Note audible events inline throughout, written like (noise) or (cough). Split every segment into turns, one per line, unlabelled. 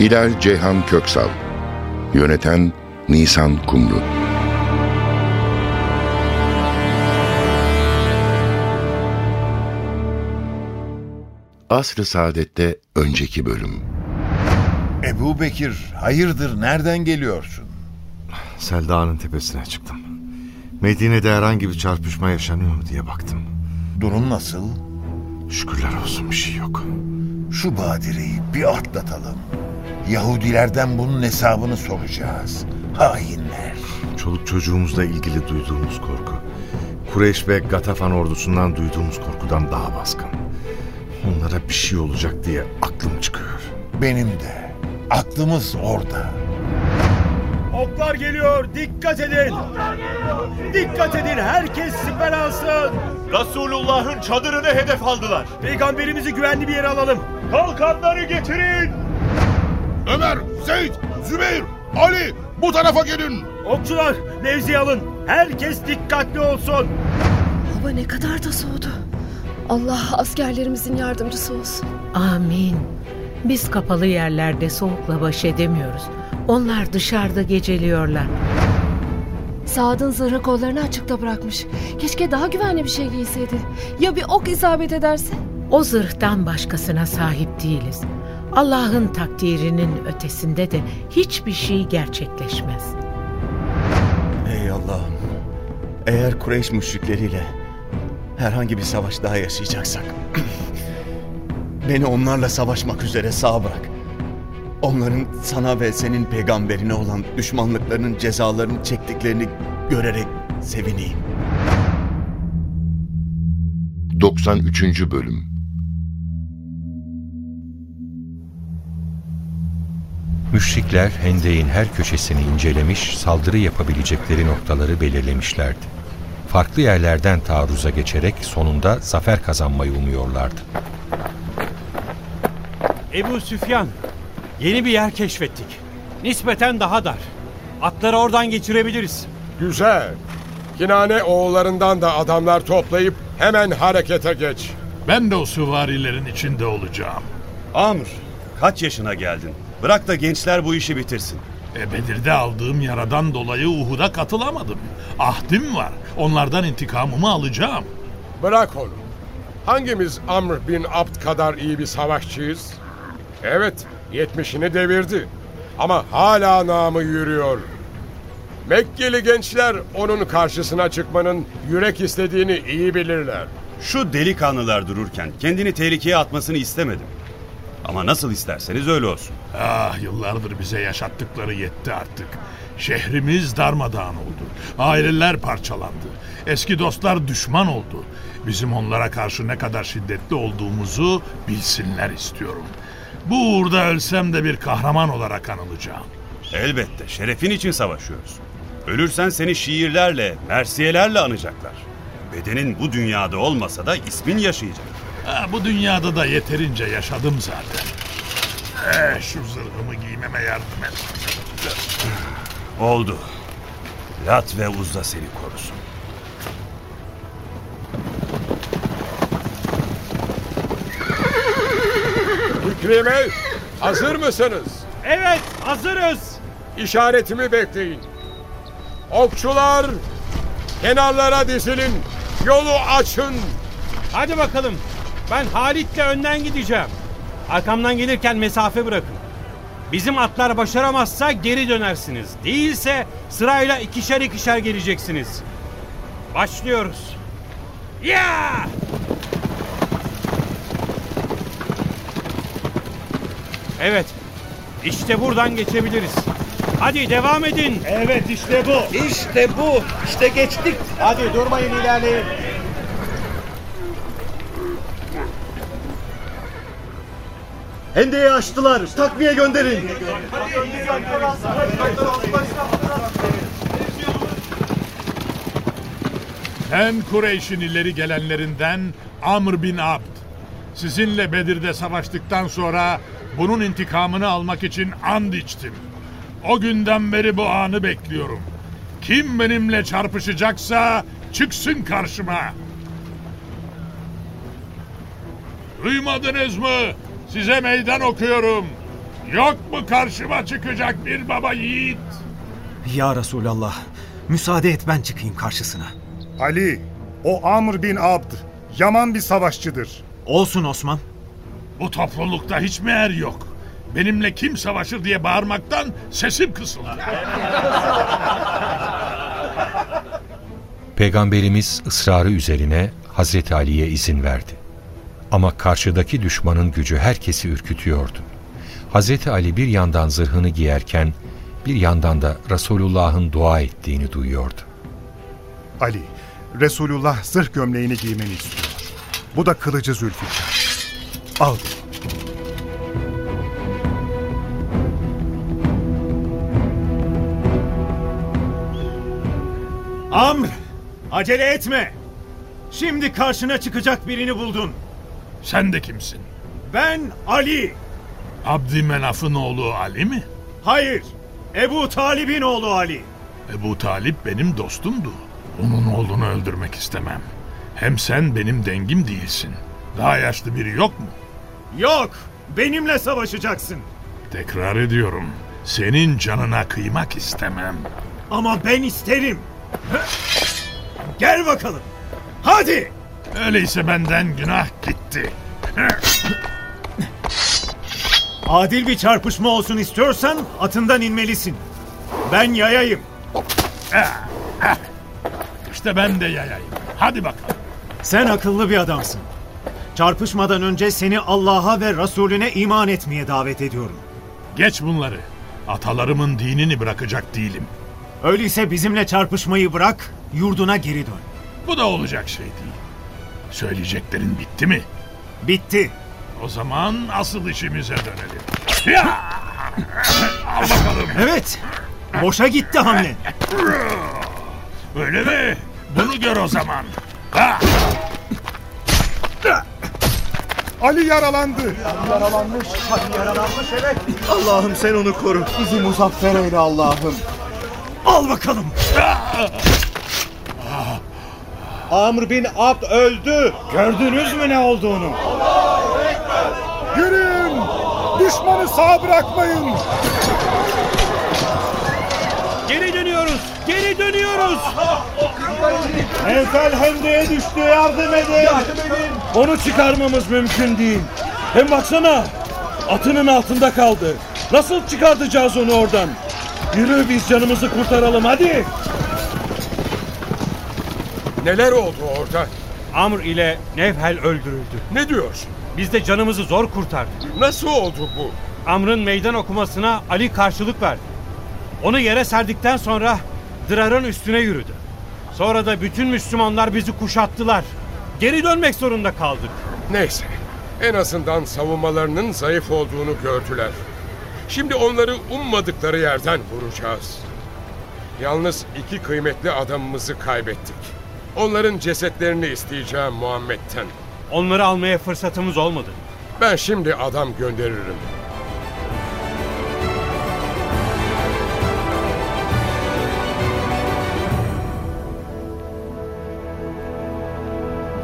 Hilal Ceyhan Köksal Yöneten Nisan Kumru Asr-ı Saadet'te önceki bölüm
Ebu Bekir, hayırdır nereden geliyorsun?
Selda'nın tepesine çıktım. Medine'de herhangi bir çarpışma yaşanıyor mu diye baktım.
Durum nasıl?
Şükürler olsun bir şey yok.
Şu badireyi bir atlatalım. Yahudilerden bunun hesabını soracağız. Hainler.
Çoluk çocuğumuzla ilgili duyduğumuz korku. Kureyş ve Gatafan ordusundan duyduğumuz korkudan daha baskın. Onlara bir şey olacak diye aklım çıkıyor.
Benim de. Aklımız orada.
Oklar geliyor. Dikkat edin. Dikkat edin. Herkes siper alsın.
Resulullah'ın çadırını hedef aldılar.
Peygamberimizi güvenli bir yere alalım.
Kalkanları getirin.
Ömer, Zeyd, Zübeyir, Ali bu tarafa gelin.
Okçular mevzi alın. Herkes dikkatli olsun.
Hava ne kadar da soğudu. Allah askerlerimizin yardımcısı olsun.
Amin. Biz kapalı yerlerde soğukla baş edemiyoruz. Onlar dışarıda geceliyorlar.
Saad'ın zırhı kollarını açıkta bırakmış. Keşke daha güvenli bir şey giyseydi. Ya bir ok isabet ederse?
O zırhtan başkasına sahip değiliz. Allah'ın takdirinin ötesinde de hiçbir şey gerçekleşmez.
Ey Allah'ım. Eğer Kureyş müşrikleriyle herhangi bir savaş daha yaşayacaksak (clears throat) beni onlarla savaşmak üzere sağ bırak. Onların sana ve senin peygamberine olan düşmanlıklarının cezalarını çektiklerini görerek sevineyim.
93. Bölüm
Müşrikler hendeğin her köşesini incelemiş, saldırı yapabilecekleri noktaları belirlemişlerdi. Farklı yerlerden taarruza geçerek sonunda zafer kazanmayı umuyorlardı.
Ebu Süfyan, yeni bir yer keşfettik. Nispeten daha dar. Atları oradan geçirebiliriz.
Güzel. Kinane oğullarından da adamlar toplayıp hemen harekete geç.
Ben de o süvarilerin içinde olacağım.
Amr, kaç yaşına geldin? Bırak da gençler bu işi bitirsin.
E Bedir'de aldığım yaradan dolayı Uhud'a katılamadım. Ahdim var. Onlardan intikamımı alacağım.
Bırak onu. Hangimiz Amr bin Abd kadar iyi bir savaşçıyız? Evet, yetmişini devirdi. Ama hala namı yürüyor. Mekkeli gençler onun karşısına çıkmanın yürek istediğini iyi bilirler.
Şu delikanlılar dururken kendini tehlikeye atmasını istemedim. Ama nasıl isterseniz öyle olsun.
Ah yıllardır bize yaşattıkları yetti artık. Şehrimiz darmadağın oldu. Aileler parçalandı. Eski dostlar düşman oldu. Bizim onlara karşı ne kadar şiddetli olduğumuzu bilsinler istiyorum. Bu uğurda ölsem de bir kahraman olarak anılacağım.
Elbette şerefin için savaşıyoruz. Ölürsen seni şiirlerle, mersiyelerle anacaklar. Bedenin bu dünyada olmasa da ismin yaşayacak.
Ha, bu dünyada da yeterince yaşadım zaten. Eh, şu zırhımı giymeme yardım et.
Oldu. Lat ve Uzza seni korusun.
İkrime, hazır mısınız?
Evet, hazırız.
İşaretimi bekleyin. Okçular, kenarlara dizilin. Yolu açın.
Hadi bakalım. Ben Halit'le önden gideceğim. Arkamdan gelirken mesafe bırakın. Bizim atlar başaramazsa geri dönersiniz. Değilse sırayla ikişer ikişer geleceksiniz. Başlıyoruz. Ya! Evet. İşte buradan geçebiliriz. Hadi devam edin.
Evet işte bu. İşte bu. İşte geçtik. Hadi durmayın ilerleyin.
Hendeyi açtılar. Takviye gönderin.
Ben Kureyş'in ileri gelenlerinden Amr bin Abd. Sizinle Bedir'de savaştıktan sonra bunun intikamını almak için and içtim. O günden beri bu anı bekliyorum. Kim benimle çarpışacaksa çıksın karşıma. Duymadınız mı? Size meydan okuyorum. Yok mu karşıma çıkacak bir baba yiğit?
Ya Resulallah, müsaade et ben çıkayım karşısına.
Ali, o Amr bin Abd, yaman bir savaşçıdır.
Olsun Osman.
Bu toplulukta hiç mi er yok? Benimle kim savaşır diye bağırmaktan sesim kısıldı.
Peygamberimiz ısrarı üzerine Hazreti Ali'ye izin verdi. Ama karşıdaki düşmanın gücü herkesi ürkütüyordu. Hazreti Ali bir yandan zırhını giyerken bir yandan da Resulullah'ın dua ettiğini duyuyordu.
Ali, Resulullah zırh gömleğini giymeni istiyor. Bu da kılıcı Zülfikar. Al.
Amr, acele etme. Şimdi karşına çıkacak birini buldun.
Sen de kimsin?
Ben Ali.
Abdümenaf'ın oğlu Ali mi?
Hayır, Ebu Talib'in oğlu Ali.
Ebu Talip benim dostumdu. Onun oğlunu öldürmek istemem. Hem sen benim dengim değilsin. Daha yaşlı biri yok mu?
Yok, benimle savaşacaksın.
Tekrar ediyorum. Senin canına kıymak istemem.
Ama ben isterim. Gel bakalım. Hadi.
Öyleyse benden günah gitti.
Adil bir çarpışma olsun istiyorsan atından inmelisin. Ben yayayım.
İşte ben de yayayım. Hadi bakalım.
Sen akıllı bir adamsın. Çarpışmadan önce seni Allah'a ve Resulüne iman etmeye davet ediyorum.
Geç bunları. Atalarımın dinini bırakacak değilim.
Öyleyse bizimle çarpışmayı bırak, yurduna geri dön.
Bu da olacak şey değil. Söyleyeceklerin bitti mi?
Bitti.
O zaman asıl işimize dönelim. Ya! Al bakalım.
Evet. Boşa gitti hamle.
Öyle mi? Bunu gör o zaman. Ha!
Ali yaralandı.
Yaralanmış. Ali yaralanmış evet. Allah'ım sen onu koru. Bizi muzaffer eyle Allah'ım.
Al bakalım.
Amr bin Abd öldü. Gördünüz mü ne olduğunu?
Yürüyün. Düşmanı sağ bırakmayın.
Geri dönüyoruz. Geri dönüyoruz.
Enfel hendeye düştü yardım edin.
Onu çıkarmamız mümkün değil. Hem baksana atının altında kaldı. Nasıl çıkartacağız onu oradan? Yürü biz canımızı kurtaralım hadi.
Neler oldu orada?
Amr ile Nevhel öldürüldü.
Ne diyorsun?
Biz de canımızı zor kurtardık.
Nasıl oldu bu?
Amr'ın meydan okumasına Ali karşılık verdi. Onu yere serdikten sonra Dırar'ın üstüne yürüdü. Sonra da bütün Müslümanlar bizi kuşattılar. Geri dönmek zorunda kaldık.
Neyse. En azından savunmalarının zayıf olduğunu gördüler. Şimdi onları ummadıkları yerden vuracağız. Yalnız iki kıymetli adamımızı kaybettik. Onların cesetlerini isteyeceğim Muhammed'ten.
Onları almaya fırsatımız olmadı.
Ben şimdi adam gönderirim.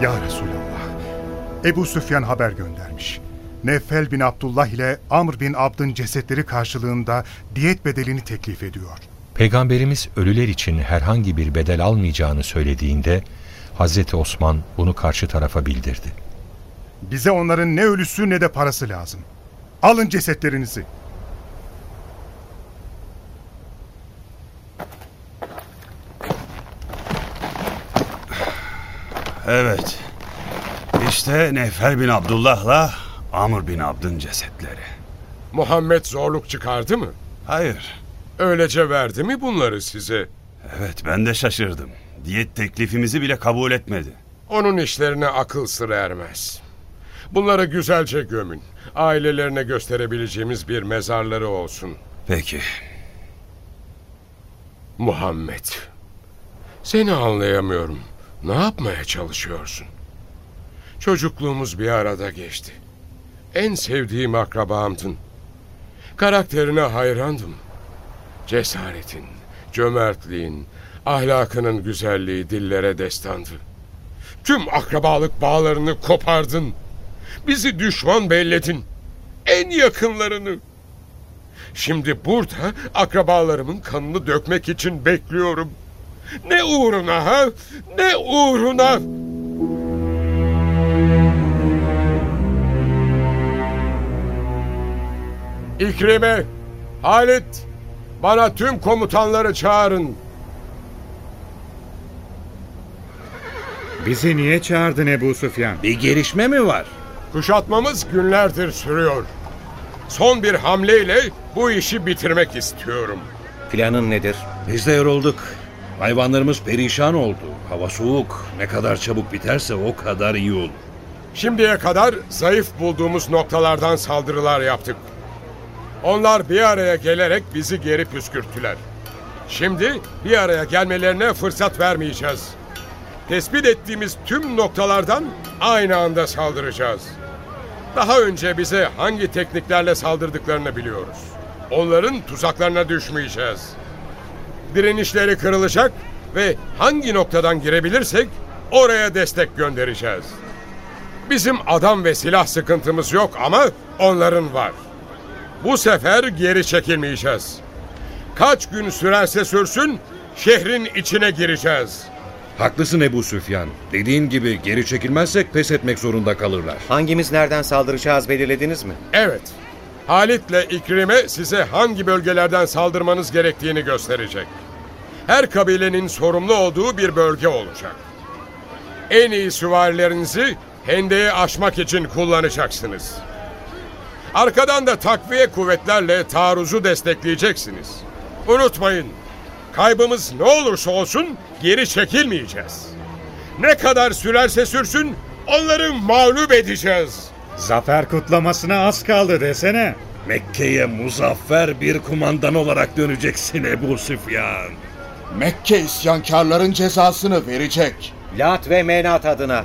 Ya Resulallah. Ebu Süfyan haber göndermiş. Nefel bin Abdullah ile Amr bin Abd'ın cesetleri karşılığında diyet bedelini teklif ediyor.
Peygamberimiz ölüler için herhangi bir bedel almayacağını söylediğinde Hazreti Osman bunu karşı tarafa bildirdi.
Bize onların ne ölüsü ne de parası lazım. Alın cesetlerinizi.
Evet. İşte Nefel bin Abdullah'la Amr bin Abd'ın cesetleri.
Muhammed zorluk çıkardı mı?
Hayır.
Öylece verdi mi bunları size?
Evet ben de şaşırdım. Diyet teklifimizi bile kabul etmedi.
Onun işlerine akıl sır ermez. Bunları güzelce gömün. Ailelerine gösterebileceğimiz bir mezarları olsun.
Peki.
Muhammed. Seni anlayamıyorum. Ne yapmaya çalışıyorsun? Çocukluğumuz bir arada geçti. En sevdiğim akrabamdın. Karakterine hayrandım. Cesaretin, cömertliğin, ahlakının güzelliği dillere destandı. Tüm akrabalık bağlarını kopardın. Bizi düşman belledin. En yakınlarını. Şimdi burada akrabalarımın kanını dökmek için bekliyorum. Ne uğruna ha? Ne uğruna? İkrime, Halit, bana tüm komutanları çağırın.
Bizi niye çağırdın Ebu Süfyan?
Bir gelişme mi var?
Kuşatmamız günlerdir sürüyor. Son bir hamleyle bu işi bitirmek istiyorum.
Planın nedir?
Biz de yorulduk. Hayvanlarımız perişan oldu. Hava soğuk. Ne kadar çabuk biterse o kadar iyi olur.
Şimdiye kadar zayıf bulduğumuz noktalardan saldırılar yaptık. Onlar bir araya gelerek bizi geri püskürttüler. Şimdi bir araya gelmelerine fırsat vermeyeceğiz. Tespit ettiğimiz tüm noktalardan aynı anda saldıracağız. Daha önce bize hangi tekniklerle saldırdıklarını biliyoruz. Onların tuzaklarına düşmeyeceğiz. Direnişleri kırılacak ve hangi noktadan girebilirsek oraya destek göndereceğiz. Bizim adam ve silah sıkıntımız yok ama onların var. Bu sefer geri çekilmeyeceğiz. Kaç gün sürerse sürsün şehrin içine gireceğiz.
Haklısın Ebu Süfyan. Dediğin gibi geri çekilmezsek pes etmek zorunda kalırlar.
Hangimiz nereden saldıracağız belirlediniz mi?
Evet. Halit'le İkrime size hangi bölgelerden saldırmanız gerektiğini gösterecek. Her kabilenin sorumlu olduğu bir bölge olacak. En iyi süvarilerinizi hendeyi aşmak için kullanacaksınız. Arkadan da takviye kuvvetlerle taarruzu destekleyeceksiniz. Unutmayın, kaybımız ne olursa olsun geri çekilmeyeceğiz. Ne kadar sürerse sürsün onları mağlup edeceğiz.
Zafer kutlamasına az kaldı desene.
Mekke'ye muzaffer bir kumandan olarak döneceksin Ebu Süfyan.
Mekke isyankarların cezasını verecek.
Lat ve Menat adına.